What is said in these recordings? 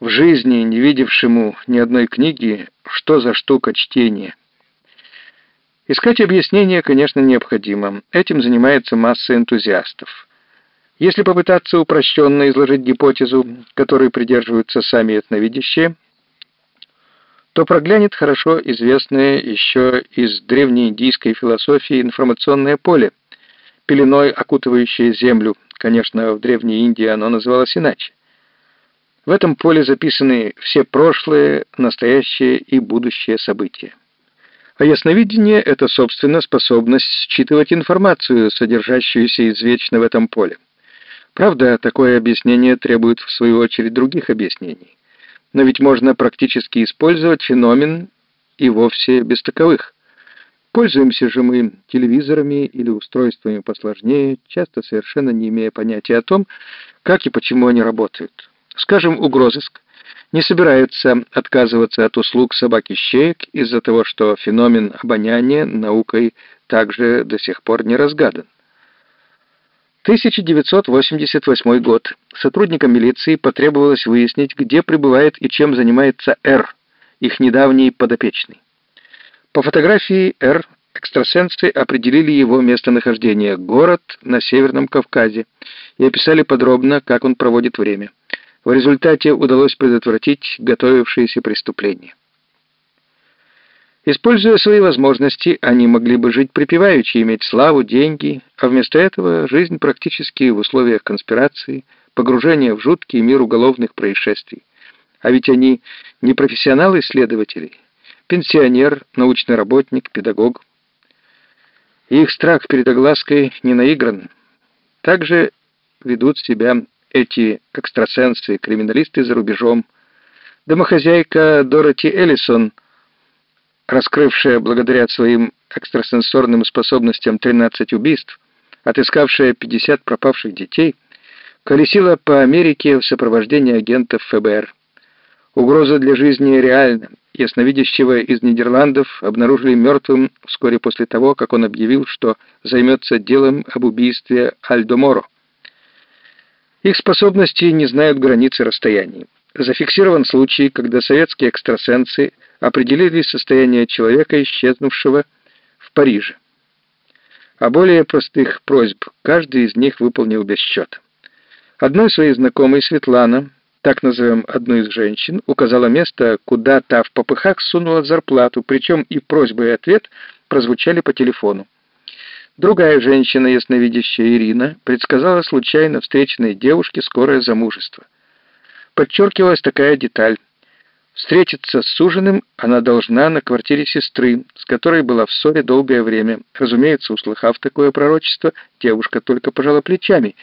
в жизни не видевшему ни одной книги, что за штука чтения. Искать объяснение, конечно, необходимо. Этим занимается масса энтузиастов. Если попытаться упрощенно изложить гипотезу, которой придерживаются сами ясновидящие, то проглянет хорошо известное еще из древнеиндийской философии информационное поле, пеленой окутывающее Землю. Конечно, в Древней Индии оно называлось иначе. В этом поле записаны все прошлые, настоящие и будущие события. А ясновидение — это, собственно, способность считывать информацию, содержащуюся извечно в этом поле. Правда, такое объяснение требует, в свою очередь, других объяснений. Но ведь можно практически использовать феномен и вовсе без таковых. Пользуемся же мы телевизорами или устройствами посложнее, часто совершенно не имея понятия о том, как и почему они работают. Скажем, угрозыск не собирается отказываться от услуг собаки-щеек из-за того, что феномен обоняния наукой также до сих пор не разгадан. 1988 год. Сотрудникам милиции потребовалось выяснить, где пребывает и чем занимается Р, их недавний подопечный. По фотографии Р экстрасенсы определили его местонахождение – город на Северном Кавказе, и описали подробно, как он проводит время. В результате удалось предотвратить готовившиеся преступления. Используя свои возможности, они могли бы жить припеваючи, иметь славу, деньги, а вместо этого жизнь практически в условиях конспирации, погружения в жуткий мир уголовных происшествий. А ведь они не профессионалы-исследователи, пенсионер, научный работник, педагог. их страх перед оглаской не наигран. Также ведут себя эти экстрасенсы, криминалисты за рубежом. Домохозяйка Дороти Эллисон, раскрывшая благодаря своим экстрасенсорным способностям 13 убийств, отыскавшая 50 пропавших детей, колесила по Америке в сопровождении агентов ФБР. Угроза для жизни реальна. Ясновидящего из Нидерландов обнаружили мертвым вскоре после того, как он объявил, что займется делом об убийстве Альдо Моро. Их способности не знают границы расстояний. Зафиксирован случай, когда советские экстрасенсы определили состояние человека, исчезнувшего в Париже. А более простых просьб каждый из них выполнил без счета. Одной своей знакомой Светлана, так назовем одну из женщин, указала место, куда та в попыхах сунула зарплату, причем и просьба и ответ прозвучали по телефону. Другая женщина, ясновидящая Ирина, предсказала случайно встреченной девушке скорое замужество. Подчеркивалась такая деталь. Встретиться с суженым она должна на квартире сестры, с которой была в ссоре долгое время. Разумеется, услыхав такое пророчество, девушка только пожала плечами.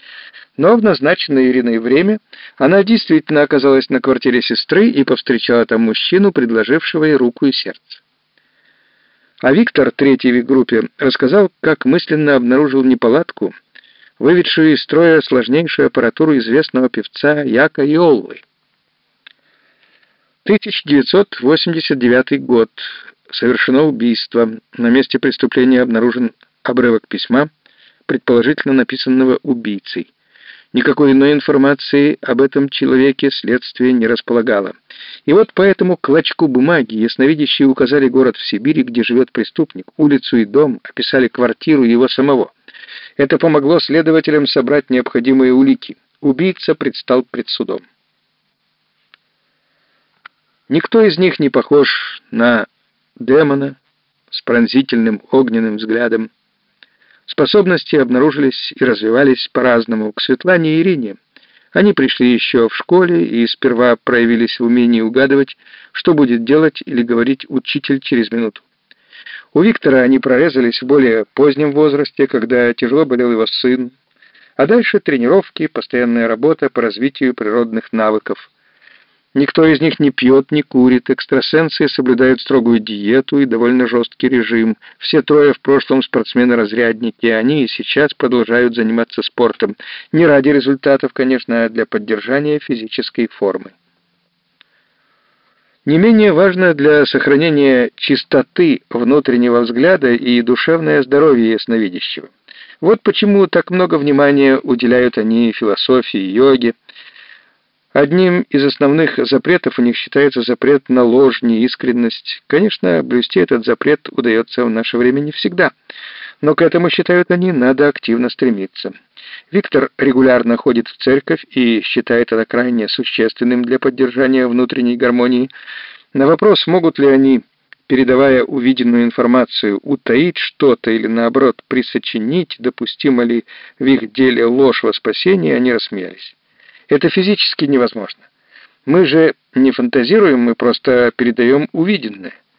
Но в назначенное Ириной время она действительно оказалась на квартире сестры и повстречала там мужчину, предложившего ей руку и сердце. А Виктор, третий в группе, рассказал, как мысленно обнаружил неполадку, выведшую из строя сложнейшую аппаратуру известного певца Яка Йоллы. 1989 год. Совершено убийство. На месте преступления обнаружен обрывок письма, предположительно написанного убийцей. Никакой иной информации об этом человеке следствие не располагало. И вот по этому клочку бумаги ясновидящие указали город в Сибири, где живет преступник, улицу и дом, описали квартиру его самого. Это помогло следователям собрать необходимые улики. Убийца предстал пред судом. Никто из них не похож на демона с пронзительным огненным взглядом, Способности обнаружились и развивались по-разному. К Светлане и Ирине они пришли еще в школе и сперва проявились в умении угадывать, что будет делать или говорить учитель через минуту. У Виктора они прорезались в более позднем возрасте, когда тяжело болел его сын, а дальше тренировки, постоянная работа по развитию природных навыков. Никто из них не пьет, не курит, экстрасенсы соблюдают строгую диету и довольно жесткий режим. Все трое в прошлом спортсмены-разрядники, они и сейчас продолжают заниматься спортом. Не ради результатов, конечно, а для поддержания физической формы. Не менее важно для сохранения чистоты внутреннего взгляда и душевное здоровье ясновидящего. Вот почему так много внимания уделяют они философии, йоге, Одним из основных запретов у них считается запрет на ложь, неискренность. Конечно, блюсти этот запрет удается в наше время не всегда, но к этому, считают они, надо активно стремиться. Виктор регулярно ходит в церковь и считает это крайне существенным для поддержания внутренней гармонии. На вопрос, могут ли они, передавая увиденную информацию, утаить что-то или, наоборот, присочинить, допустимо ли в их деле ложь во спасение, они рассмеялись. Это физически невозможно. Мы же не фантазируем, мы просто передаем увиденное.